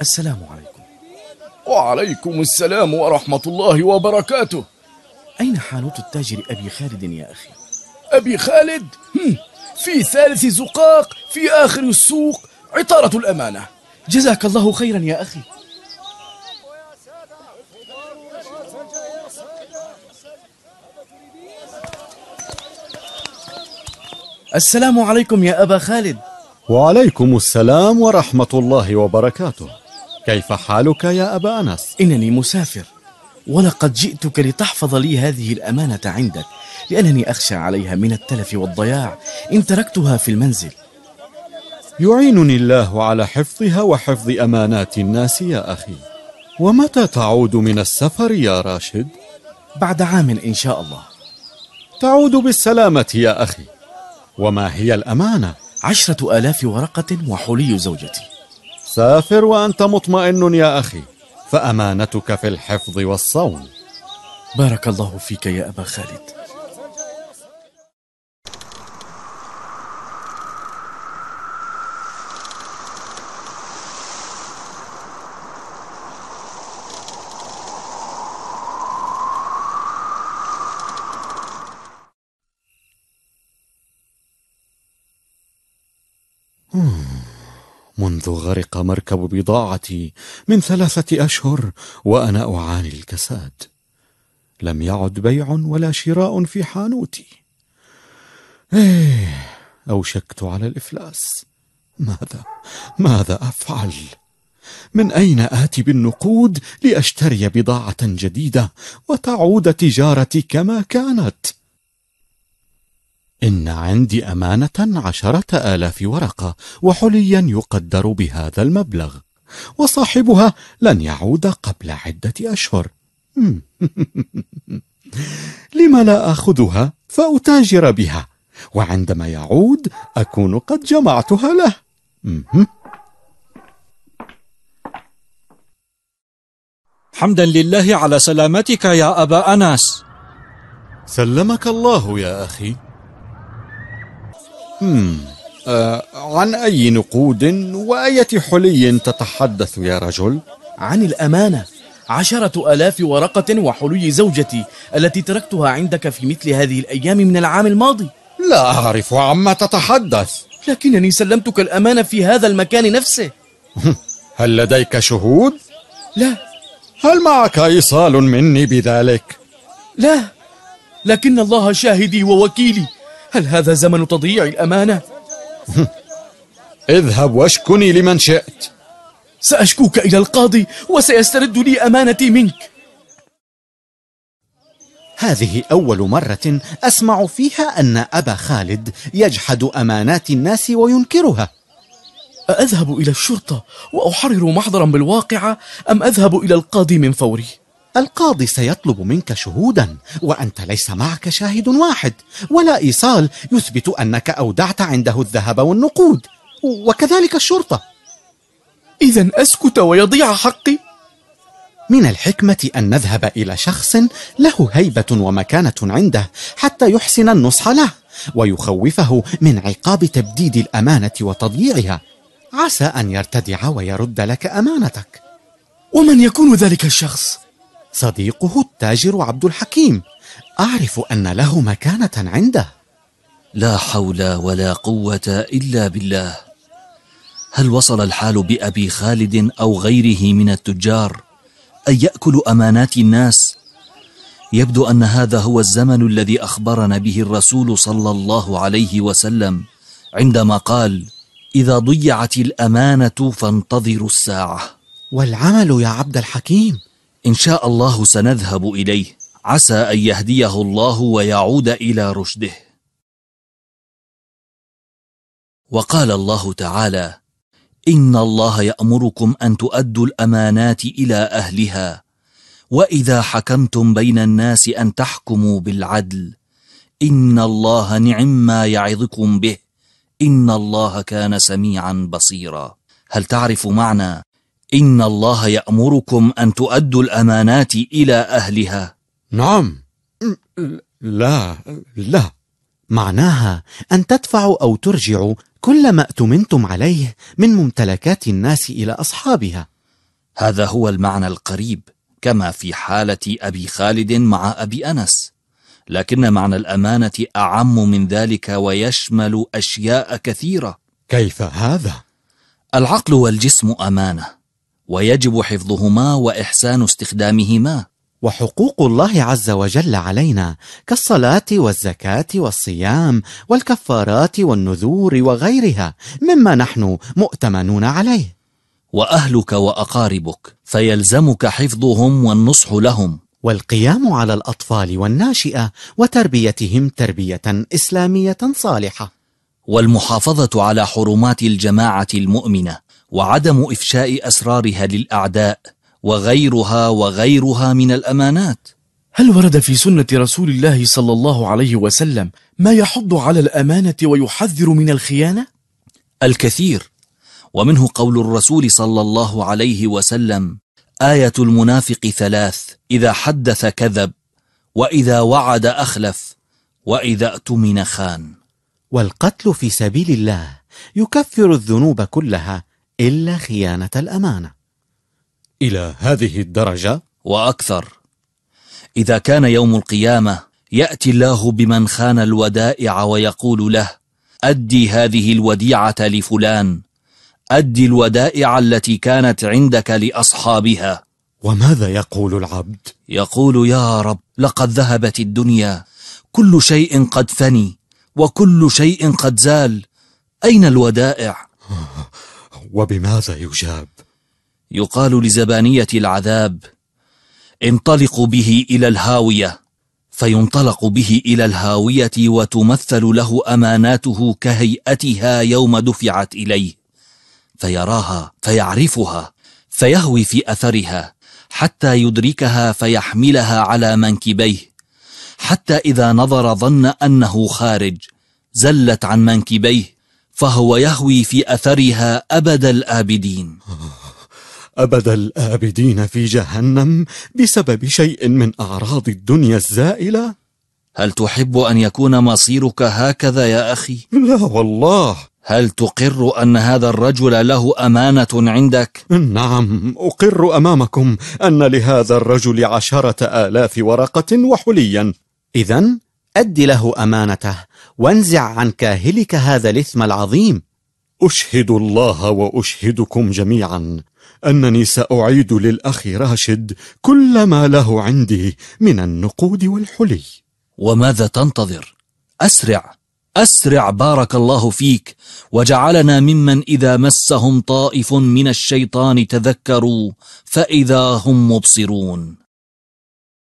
السلام عليكم. وعليكم السلام ورحمة الله وبركاته. أين حانوت التاجر أبي خالد يا أخي؟ أبي خالد؟ هم، في ثالث زقاق في آخر السوق عطارة الأمانة. جزاك الله خيرا يا أخي. السلام عليكم يا أبا خالد. وعليكم السلام ورحمة الله وبركاته. كيف حالك يا أبا أنس؟ إنني مسافر ولقد جئتك لتحفظ لي هذه الأمانة عندك لأنني أخشى عليها من التلف والضياع إن تركتها في المنزل يعينني الله على حفظها وحفظ أمانات الناس يا أخي ومتى تعود من السفر يا راشد؟ بعد عام إن شاء الله تعود بالسلامة يا أخي وما هي الأمانة؟ عشرة آلاف ورقة وحلي زوجتي سافر وأنت مطمئن يا أخي فأمانتك في الحفظ والصون. بارك الله فيك يا أبا خالد. منذ غرق مركب بضاعتي من ثلاثة أشهر وأنا أعاني الكساد. لم يعد بيع ولا شراء في حانوتي. إيه أوشكت على الإفلاس. ماذا ماذا أفعل؟ من أين آتي بالنقود لأشتري بضاعة جديدة وتعود تجارتي كما كانت؟ إن عندي أمانة عشرة آلاف ورقة وحليا يقدر بهذا المبلغ وصاحبها لن يعود قبل عدة أشهر. لم لا أخذها فأتاجر بها وعندما يعود أكون قد جمعتها له. حمدا لله على سلامتك يا أبا أنس سلمك الله يا أخي. مم. آه عن أي نقود وأية حلي تتحدث يا رجل؟ عن الأمانة عشرة آلاف ورقة وحلي زوجتي التي تركتها عندك في مثل هذه الأيام من العام الماضي لا أعرف عما تتحدث لكنني سلمتك الأمانة في هذا المكان نفسه هل لديك شهود؟ لا هل معك إيصال مني بذلك؟ لا لكن الله شاهدي ووكيلي هل هذا زمن تضييع الأمانة؟ اذهب واشكني لمن شئت سأشكوك إلى القاضي وسيسترد لي أمانتي منك هذه أول مرة أسمع فيها أن أبا خالد يجحد أمانات الناس وينكرها أذهب إلى الشرطة وأحرر محضرا بالواقعة أم أذهب إلى القاضي من فوري؟ القاضي سيطلب منك شهودا وأنت ليس معك شاهد واحد ولا إيصال يثبت أنك أودعت عنده الذهب والنقود وكذلك الشرطة إذا أسكت ويضيع حقي؟ من الحكمة أن نذهب إلى شخص له هيبة ومكانة عنده حتى يحسن النصح له ويخوفه من عقاب تبديد الأمانة وتضييعها عسى أن يرتدع ويرد لك أمانتك ومن يكون ذلك الشخص؟ صديقه التاجر عبد الحكيم. أعرف أن له مكانة عنده. لا حول ولا قوة إلا بالله. هل وصل الحال بأبي خالد أو غيره من التجار أن يأكلوا أمانات الناس؟ يبدو أن هذا هو الزمن الذي أخبرنا به الرسول صلى الله عليه وسلم عندما قال إذا ضيعت الأمانة فانتظروا الساعة. والعمل يا عبد الحكيم. إن شاء الله سنذهب إليه. عسى أن يهديه الله ويعود إلى رشده. وقال الله تعالى إن الله يأمركم أن تؤدوا الأمانات إلى أهلها وإذا حكمتم بين الناس أن تحكموا بالعدل. إن الله نعم ما يعظكم به. إن الله كان سميعا بصيرا. هل تعرف معنى إن الله يأمركم أن تؤدوا الأمانات إلى أهلها. نعم. لا لا. معناها أن تدفعوا أو ترجعوا كل ما أتمنتم عليه من ممتلكات الناس إلى أصحابها. هذا هو المعنى القريب كما في حالة أبي خالد مع أبي أنس. لكن معنى الأمانة أعم من ذلك ويشمل أشياء كثيرة. كيف هذا؟ العقل والجسم أمانة. ويجب حفظهما وإحسان استخدامهما. وحقوق الله عز وجل علينا كالصلاة والزكاة والصيام والكفارات والنذور وغيرها مما نحن مؤتمنون عليه. وأهلك وأقاربك فيلزمك حفظهم والنصح لهم. والقيام على الأطفال والناشئة وتربيتهم تربية إسلامية صالحة. والمحافظة على حرمات الجماعة المؤمنة وعدم إفشاء أسرارها للأعداء وغيرها وغيرها من الأمانات. هل ورد في سنة رسول الله صلى الله عليه وسلم ما يحض على الأمانة ويحذر من الخيانة؟ الكثير. ومنه قول الرسول صلى الله عليه وسلم آية المنافق ثلاث إذا حدث كذب وإذا وعد أخلف وإذا اؤتمن خان. والقتل في سبيل الله يكفر الذنوب كلها إلا خيانة الأمانة إلى هذه الدرجة؟ وأكثر إذا كان يوم القيامة يأتي الله بمن خان الودائع ويقول له أدي هذه الوديعة لفلان أدي الودائع التي كانت عندك لأصحابها وماذا يقول العبد؟ يقول يا رب لقد ذهبت الدنيا كل شيء قد فني وكل شيء قد زال أين الودائع؟ وبماذا يجاب؟ يقال لزبانية العذاب انطلقوا به إلى الهاوية فينطلق به إلى الهاوية وتمثل له أماناته كهيئتها يوم دفعت إليه فيراها فيعرفها فيهوي في أثرها حتى يدركها فيحملها على منكبيه حتى إذا نظر ظن أنه خارج زلت عن منكبيه فهو يهوي في أثرها أبد الآبدين أبد الآبدين في جهنم بسبب شيء من أعراض الدنيا الزائلة؟ هل تحب أن يكون مصيرك هكذا يا أخي؟ لا والله هل تقر أن هذا الرجل له أمانة عندك؟ نعم أقر أمامكم أن لهذا الرجل عشرة آلاف ورقة وحليا إذا أد له أمانته وانزع عن كاهلك هذا الإثم العظيم. أشهد الله وأشهدكم جميعا. أنني سأعيد للأخ راشد كل ما له عندي من النقود والحلي. وماذا تنتظر؟ أسرع أسرع بارك الله فيك وجعلنا ممن إذا مسهم طائف من الشيطان تذكروا فإذا هم مبصرون.